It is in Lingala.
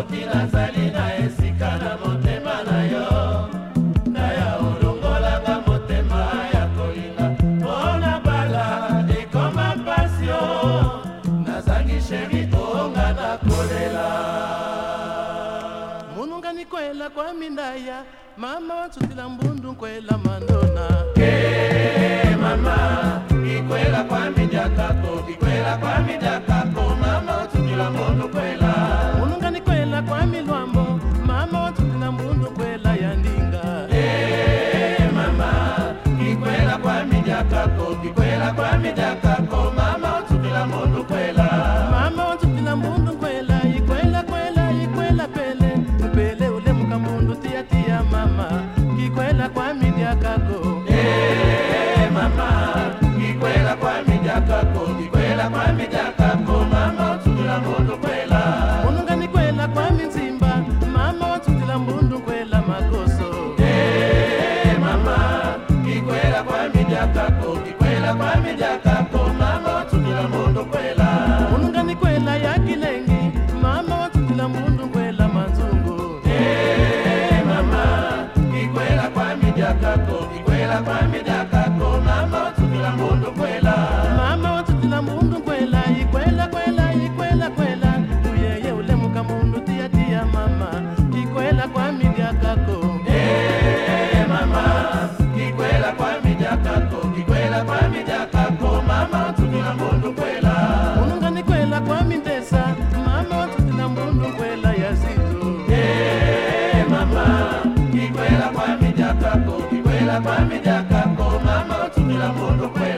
soki nazali na esika na motema na yo naya olongolanga motema ya kolinga mpona bala ekoma pasio nazangi sheri toonga na kolela munungani koyela kwa mindaya mama watutila mbundu nkoyela mandona hey, mama ikwela kwa mindakako ikwela kwa mindakako mama watutila mbundu kwela kwa milwambo Yeah. kwamidaka ngoma matunila mondo kwe